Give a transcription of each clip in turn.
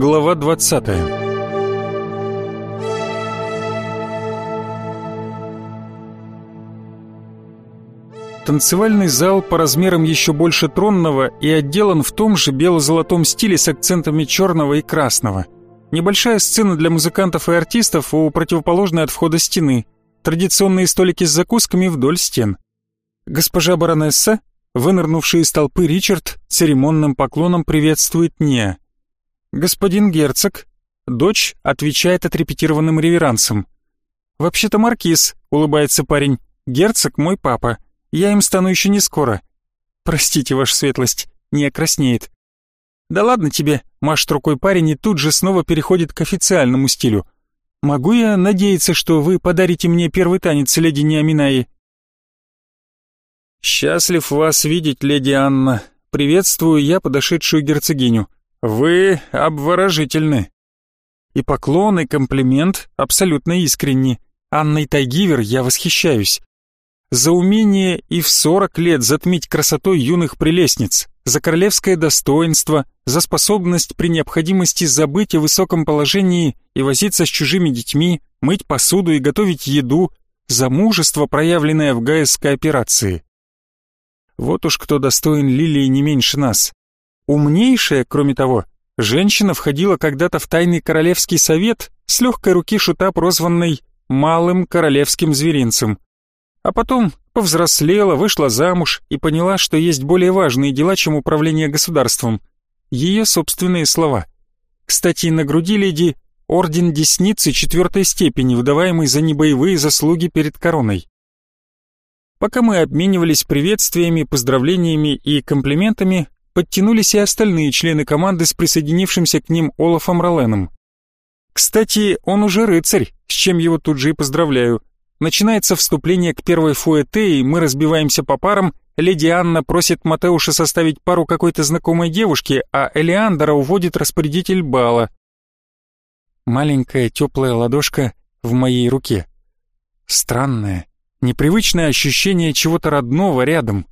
Глава 20 Танцевальный зал по размерам еще больше тронного и отделан в том же бело-золотом стиле с акцентами черного и красного. Небольшая сцена для музыкантов и артистов у противоположной от входа стены. Традиционные столики с закусками вдоль стен. Госпожа баронесса, вынырнувший из толпы Ричард, церемонным поклоном приветствует Неа. Господин герцог, дочь отвечает отрепетированным реверансом. «Вообще-то маркиз», — улыбается парень, — «герцог мой папа». Я им стану еще не скоро. Простите, ваша светлость, не окраснеет. Да ладно тебе, машет рукой парень и тут же снова переходит к официальному стилю. Могу я надеяться, что вы подарите мне первый танец, леди Неаминаи? Счастлив вас видеть, леди Анна. Приветствую я подошедшую герцогиню. Вы обворожительны. И поклон, и комплимент абсолютно искренни. Анной Тайгивер я восхищаюсь за умение и в сорок лет затмить красотой юных прелестниц, за королевское достоинство, за способность при необходимости забыть о высоком положении и возиться с чужими детьми, мыть посуду и готовить еду, за мужество, проявленное в гаесской операции. Вот уж кто достоин Лилии не меньше нас. Умнейшая, кроме того, женщина входила когда-то в тайный королевский совет с легкой руки шута, прозванной «малым королевским зверинцем», а потом повзрослела, вышла замуж и поняла, что есть более важные дела, чем управление государством. Ее собственные слова. Кстати, на груди леди орден Десницы четвертой степени, выдаваемый за небоевые заслуги перед короной. Пока мы обменивались приветствиями, поздравлениями и комплиментами, подтянулись и остальные члены команды с присоединившимся к ним Олафом Роленом. Кстати, он уже рыцарь, с чем его тут же и поздравляю. Начинается вступление к первой фуэте, и мы разбиваемся по парам. Леди Анна просит Матеуша составить пару какой-то знакомой девушки, а Элеандра уводит распорядитель бала. Маленькая теплая ладошка в моей руке. Странное, непривычное ощущение чего-то родного рядом.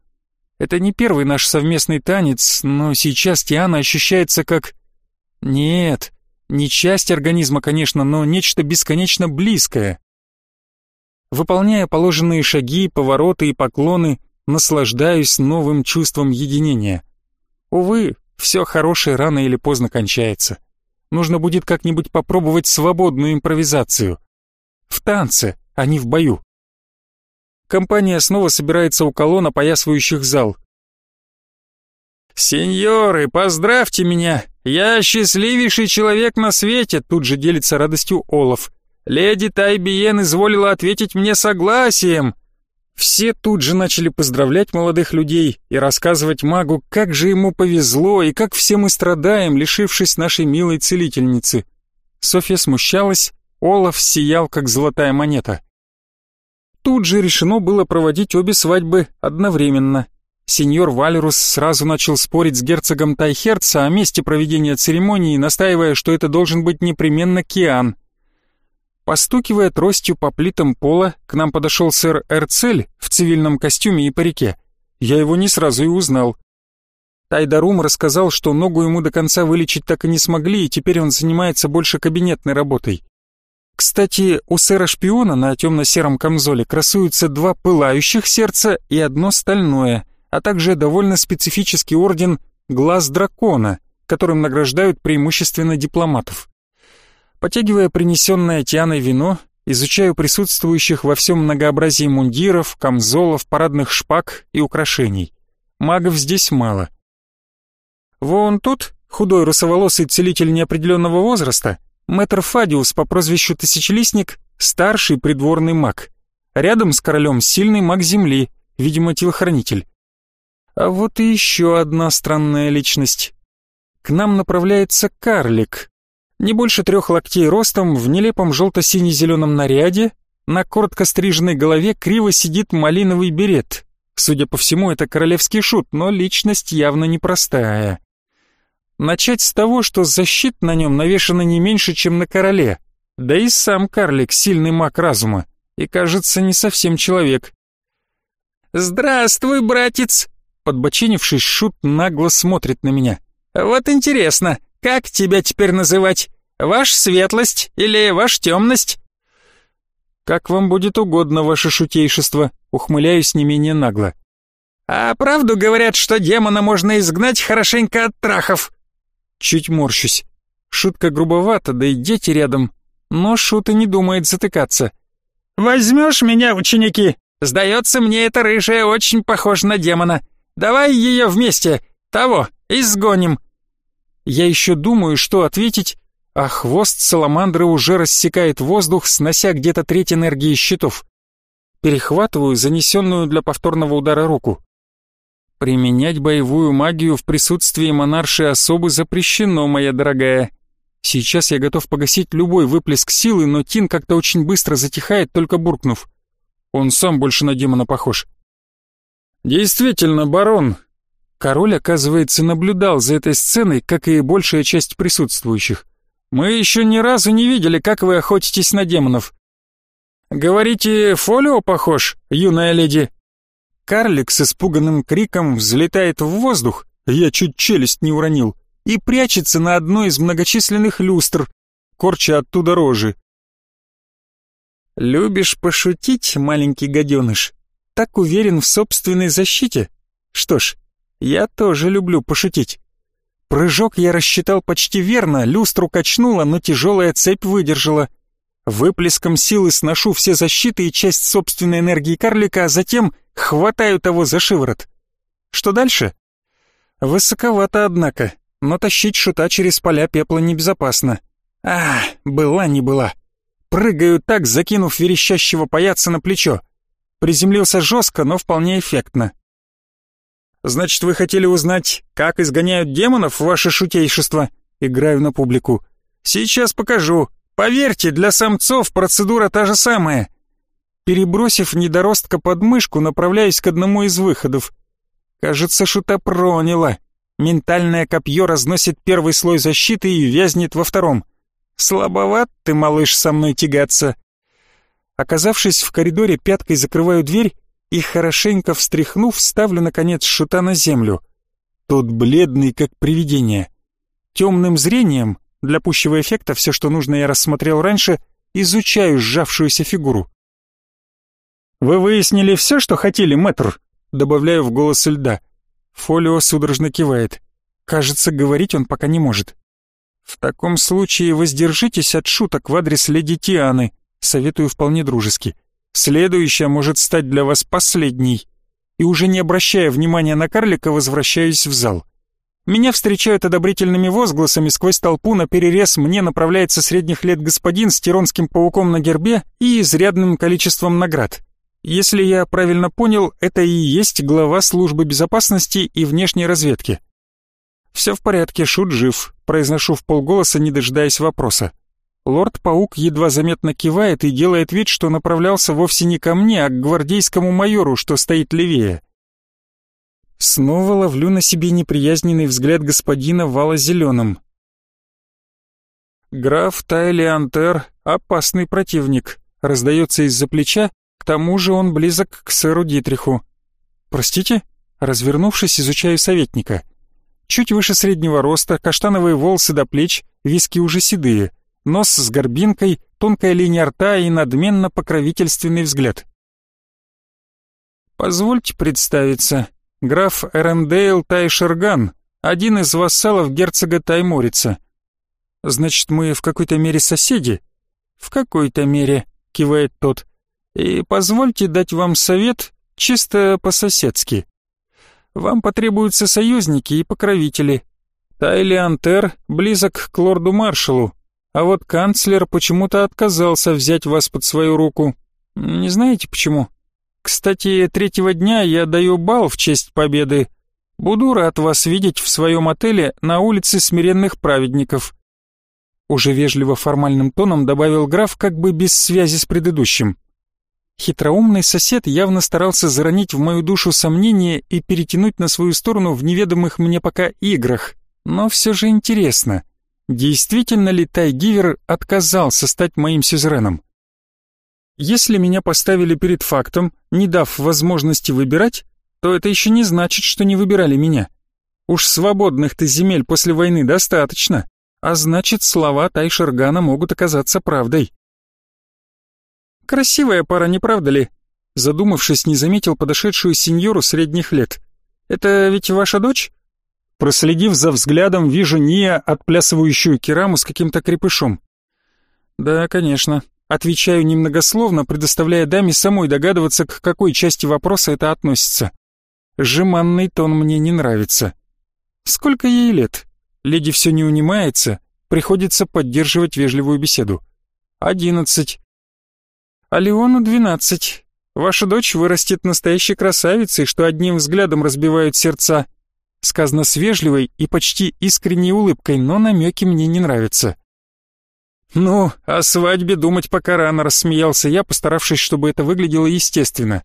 Это не первый наш совместный танец, но сейчас Тиана ощущается как... Нет, не часть организма, конечно, но нечто бесконечно близкое. Выполняя положенные шаги, повороты и поклоны, наслаждаюсь новым чувством единения. Увы, все хорошее рано или поздно кончается. Нужно будет как-нибудь попробовать свободную импровизацию. В танце, а не в бою. Компания снова собирается у колонн, опоясывающих зал. «Сеньоры, поздравьте меня! Я счастливейший человек на свете!» Тут же делится радостью Олаф. Леди Тайбиен изволила ответить мне согласием. Все тут же начали поздравлять молодых людей и рассказывать магу, как же ему повезло и как все мы страдаем, лишившись нашей милой целительницы. Софья смущалась, Олаф сиял, как золотая монета. Тут же решено было проводить обе свадьбы одновременно. Сеньор Валерус сразу начал спорить с герцогом Тайхерца о месте проведения церемонии, настаивая, что это должен быть непременно Киан — Постукивая тростью по плитам пола, к нам подошел сэр Эрцель в цивильном костюме и парике. Я его не сразу и узнал. Тайдарум рассказал, что ногу ему до конца вылечить так и не смогли, и теперь он занимается больше кабинетной работой. Кстати, у сэра-шпиона на темно-сером камзоле красуются два пылающих сердца и одно стальное, а также довольно специфический орден «Глаз дракона», которым награждают преимущественно дипломатов. Потягивая принесенное Тианой вино, изучаю присутствующих во всем многообразии мундиров, камзолов, парадных шпаг и украшений. Магов здесь мало. Вон тут худой русоволосый целитель неопределенного возраста, мэтр Фадиус по прозвищу Тысячелистник, старший придворный маг. Рядом с королем сильный маг земли, видимо, телохранитель. А вот и еще одна странная личность. К нам направляется карлик, не больше трех локтей ростом, в нелепом желто-сине-зеленом наряде, на коротко стриженной голове криво сидит малиновый берет. Судя по всему, это королевский шут, но личность явно непростая. Начать с того, что защит на нем навешана не меньше, чем на короле. Да и сам карлик сильный маг разума, и, кажется, не совсем человек. «Здравствуй, братец!» Подбочинившись, шут нагло смотрит на меня. «Вот интересно, Как тебя теперь называть? Ваш светлость или ваш темность?» «Как вам будет угодно, ваше шутейшество», ухмыляюсь не менее нагло. «А правду говорят, что демона можно изгнать хорошенько от трахов?» Чуть морщусь. Шутка грубовата, да и дети рядом. Но Шут и не думает затыкаться. «Возьмешь меня, ученики? Сдается мне, эта рыжая очень похожа на демона. Давай ее вместе, того, изгоним». Я еще думаю, что ответить, а хвост саламандры уже рассекает воздух, снося где-то треть энергии щитов. Перехватываю занесенную для повторного удара руку. Применять боевую магию в присутствии монарши особы запрещено, моя дорогая. Сейчас я готов погасить любой выплеск силы, но Тин как-то очень быстро затихает, только буркнув. Он сам больше на демона похож. Действительно, барон, Король, оказывается, наблюдал за этой сценой, как и большая часть присутствующих. «Мы еще ни разу не видели, как вы охотитесь на демонов». «Говорите, фолио похож, юная леди?» Карлик с испуганным криком взлетает в воздух, я чуть челюсть не уронил, и прячется на одной из многочисленных люстр, корча оттуда рожи. «Любишь пошутить, маленький гаденыш? Так уверен в собственной защите? Что ж, я тоже люблю пошутить. Прыжок я рассчитал почти верно, люстру качнула, но тяжелая цепь выдержала. Выплеском силы сношу все защиты и часть собственной энергии карлика, а затем хватаю того за шиворот. Что дальше? Высоковато, однако, но тащить шута через поля пепла небезопасно. А, была не была. Прыгаю так, закинув верещащего паяца на плечо. Приземлился жестко, но вполне эффектно. Значит, вы хотели узнать, как изгоняют демонов, ваше шутейшество? Играю на публику. Сейчас покажу. Поверьте, для самцов процедура та же самая. Перебросив недоростка под мышку, направляюсь к одному из выходов. Кажется, шута проняло. Ментальное копье разносит первый слой защиты и вязнет во втором. Слабоват ты, малыш, со мной тягаться. Оказавшись в коридоре, пяткой закрываю дверь и, хорошенько встряхнув, ставлю, наконец, шута на землю. Тот бледный, как привидение. Темным зрением, для пущего эффекта, все, что нужно, я рассмотрел раньше, изучаю сжавшуюся фигуру. «Вы выяснили все, что хотели, мэтр?» Добавляю в голос льда. Фолио судорожно кивает. Кажется, говорить он пока не может. «В таком случае воздержитесь от шуток в адрес леди Тианы», советую вполне дружески. Следующая может стать для вас последней. И уже не обращая внимания на карлика, возвращаюсь в зал. Меня встречают одобрительными возгласами, сквозь толпу на перерез мне направляется средних лет господин с тиронским пауком на гербе и изрядным количеством наград. Если я правильно понял, это и есть глава службы безопасности и внешней разведки. «Все в порядке, шут жив», — произношу в полголоса, не дожидаясь вопроса. Лорд-паук едва заметно кивает и делает вид, что направлялся вовсе не ко мне, а к гвардейскому майору, что стоит левее. Снова ловлю на себе неприязненный взгляд господина вала зеленым. Граф Тайли Антер — опасный противник, раздается из-за плеча, к тому же он близок к сэру Дитриху. Простите? Развернувшись, изучаю советника. Чуть выше среднего роста, каштановые волосы до плеч, виски уже седые — нос с горбинкой, тонкая линия рта и надменно покровительственный взгляд. «Позвольте представиться. Граф Эрендейл Тайшерган, один из вассалов герцога Тайморица. Значит, мы в какой-то мере соседи?» «В какой-то мере», — кивает тот. «И позвольте дать вам совет чисто по-соседски. Вам потребуются союзники и покровители. Тайли Антер близок к лорду-маршалу, а вот канцлер почему-то отказался взять вас под свою руку. Не знаете почему? Кстати, третьего дня я даю бал в честь победы. Буду рад вас видеть в своем отеле на улице Смиренных Праведников». Уже вежливо формальным тоном добавил граф, как бы без связи с предыдущим. Хитроумный сосед явно старался заронить в мою душу сомнения и перетянуть на свою сторону в неведомых мне пока играх. Но все же интересно, Действительно ли Тайгивер отказался стать моим сюзереном? Если меня поставили перед фактом, не дав возможности выбирать, то это еще не значит, что не выбирали меня. Уж свободных-то земель после войны достаточно, а значит, слова Тайшергана могут оказаться правдой. Красивая пара, не правда ли? Задумавшись, не заметил подошедшую сеньору средних лет. Это ведь ваша дочь? Проследив за взглядом, вижу Ния, отплясывающую кераму с каким-то крепышом. Да, конечно. Отвечаю немногословно, предоставляя даме самой догадываться, к какой части вопроса это относится. Жеманный тон мне не нравится. Сколько ей лет? Леди все не унимается, приходится поддерживать вежливую беседу. Одиннадцать. А Леону двенадцать. Ваша дочь вырастет настоящей красавицей, что одним взглядом разбивают сердца. Сказано с вежливой и почти искренней улыбкой, но намеки мне не нравятся. «Ну, о свадьбе думать пока рано», — рассмеялся я, постаравшись, чтобы это выглядело естественно.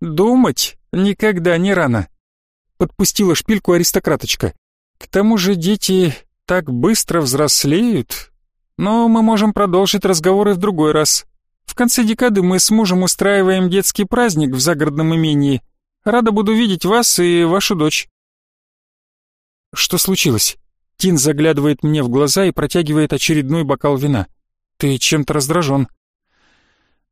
«Думать никогда не рано», — подпустила шпильку аристократочка. «К тому же дети так быстро взрослеют. Но мы можем продолжить разговоры в другой раз. В конце декады мы с мужем устраиваем детский праздник в загородном имении. Рада буду видеть вас и вашу дочь». «Что случилось?» Тин заглядывает мне в глаза и протягивает очередной бокал вина. «Ты чем-то раздражен».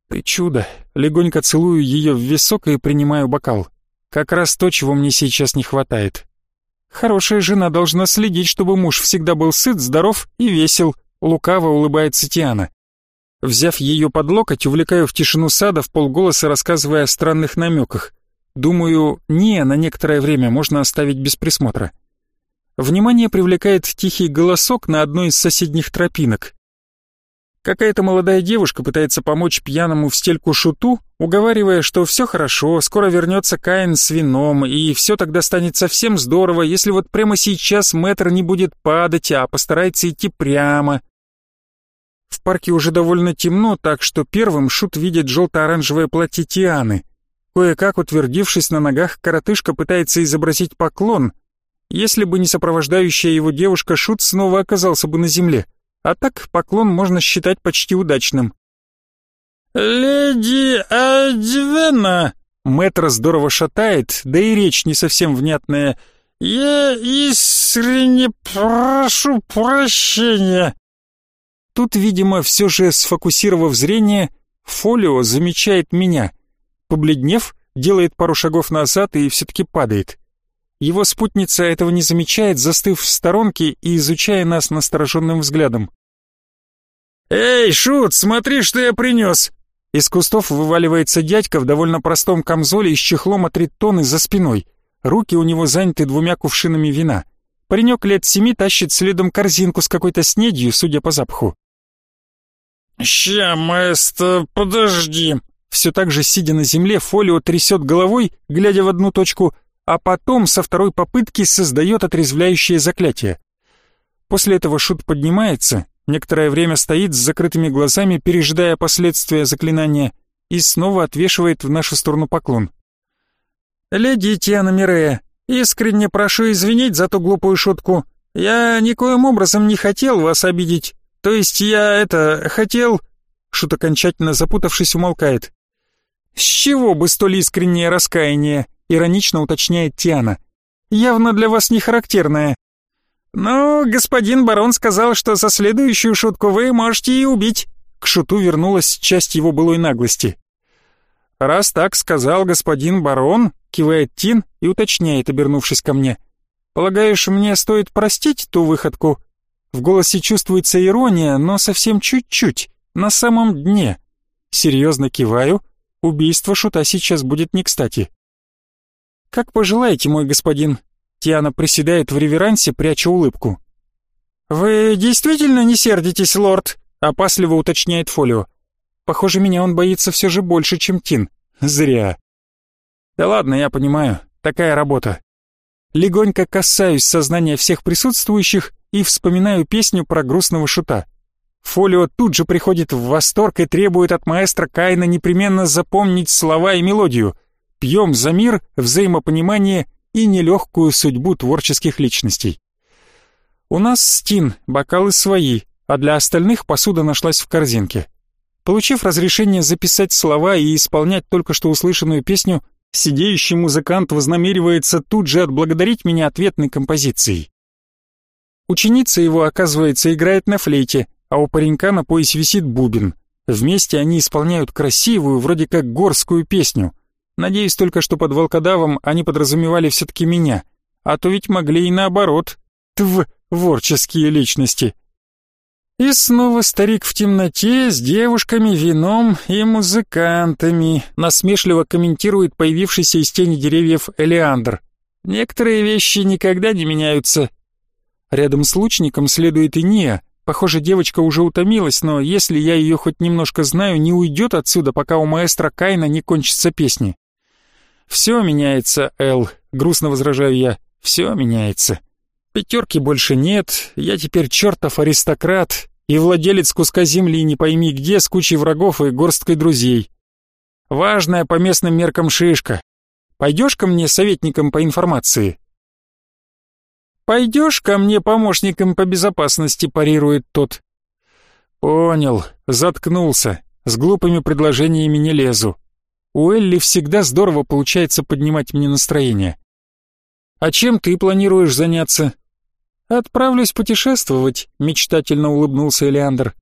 «Ты чудо!» Легонько целую ее в висок и принимаю бокал. Как раз то, чего мне сейчас не хватает. Хорошая жена должна следить, чтобы муж всегда был сыт, здоров и весел. Лукаво улыбается Тиана. Взяв ее под локоть, увлекаю в тишину сада в полголоса, рассказывая о странных намеках. Думаю, не на некоторое время можно оставить без присмотра. Внимание привлекает тихий голосок на одной из соседних тропинок. Какая-то молодая девушка пытается помочь пьяному в стельку шуту, уговаривая, что все хорошо, скоро вернется Каин с вином, и все тогда станет совсем здорово, если вот прямо сейчас мэтр не будет падать, а постарается идти прямо. В парке уже довольно темно, так что первым шут видит желто-оранжевое платье Тианы. Кое-как утвердившись на ногах, коротышка пытается изобразить поклон, если бы не сопровождающая его девушка, Шут снова оказался бы на земле. А так поклон можно считать почти удачным. «Леди Адвена!» Мэтр здорово шатает, да и речь не совсем внятная. «Я искренне прошу прощения!» Тут, видимо, все же сфокусировав зрение, Фолио замечает меня. Побледнев, делает пару шагов назад и все-таки падает. Его спутница этого не замечает, застыв в сторонке и изучая нас настороженным взглядом. «Эй, Шут, смотри, что я принес!» Из кустов вываливается дядька в довольно простом камзоле и с чехлом от тонны за спиной. Руки у него заняты двумя кувшинами вина. Паренек лет семи тащит следом корзинку с какой-то снедью, судя по запаху. «Ща, маэстро, подожди!» Все так же, сидя на земле, Фолио трясет головой, глядя в одну точку — а потом со второй попытки создает отрезвляющее заклятие. После этого шут поднимается, некоторое время стоит с закрытыми глазами, пережидая последствия заклинания, и снова отвешивает в нашу сторону поклон. «Леди Тиана Мирея, искренне прошу извинить за ту глупую шутку. Я никоим образом не хотел вас обидеть. То есть я это... хотел...» Шут окончательно запутавшись умолкает. «С чего бы столь искреннее раскаяние?» Иронично уточняет Тиана. Явно для вас не характерное. Ну, господин барон сказал, что за следующую шутку вы можете и убить. К шуту вернулась часть его былой наглости. Раз так сказал господин барон, кивает Тин и уточняет, обернувшись ко мне. Полагаешь, мне стоит простить ту выходку? В голосе чувствуется ирония, но совсем чуть-чуть, на самом дне. Серьезно киваю, убийство шута сейчас будет не кстати. «Как пожелаете, мой господин». Тиана приседает в реверансе, пряча улыбку. «Вы действительно не сердитесь, лорд?» — опасливо уточняет Фолио. «Похоже, меня он боится все же больше, чем Тин. Зря». «Да ладно, я понимаю. Такая работа». Легонько касаюсь сознания всех присутствующих и вспоминаю песню про грустного шута. Фолио тут же приходит в восторг и требует от маэстро Кайна непременно запомнить слова и мелодию — Пьем за мир, взаимопонимание и нелегкую судьбу творческих личностей. У нас стин, бокалы свои, а для остальных посуда нашлась в корзинке. Получив разрешение записать слова и исполнять только что услышанную песню, Сидеющий музыкант вознамеривается тут же отблагодарить меня ответной композицией. Ученица его, оказывается, играет на флейте, а у паренька на поясе висит бубен. Вместе они исполняют красивую, вроде как горскую песню. Надеюсь только, что под волкодавом они подразумевали все-таки меня, а то ведь могли и наоборот. Тв, ворческие личности. И снова старик в темноте с девушками, вином и музыкантами, насмешливо комментирует появившийся из тени деревьев Элеандр. Некоторые вещи никогда не меняются. Рядом с лучником следует и Ния, Похоже, девочка уже утомилась, но если я ее хоть немножко знаю, не уйдет отсюда, пока у маэстро Кайна не кончатся песни. «Все меняется, Эл», — грустно возражаю я, — «все меняется. Пятерки больше нет, я теперь чертов аристократ и владелец куска земли не пойми где с кучей врагов и горсткой друзей. Важная по местным меркам шишка. Пойдешь ко мне советником по информации?» «Пойдешь ко мне помощником по безопасности», — парирует тот. «Понял, заткнулся. С глупыми предложениями не лезу. У Элли всегда здорово получается поднимать мне настроение. А чем ты планируешь заняться?» «Отправлюсь путешествовать», — мечтательно улыбнулся Элеандр.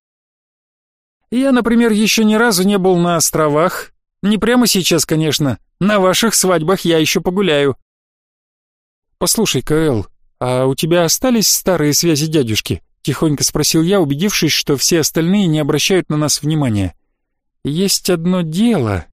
«Я, например, еще ни разу не был на островах. Не прямо сейчас, конечно. На ваших свадьбах я еще погуляю». «Послушай, Кэл, «А у тебя остались старые связи дядюшки?» — тихонько спросил я, убедившись, что все остальные не обращают на нас внимания. «Есть одно дело...»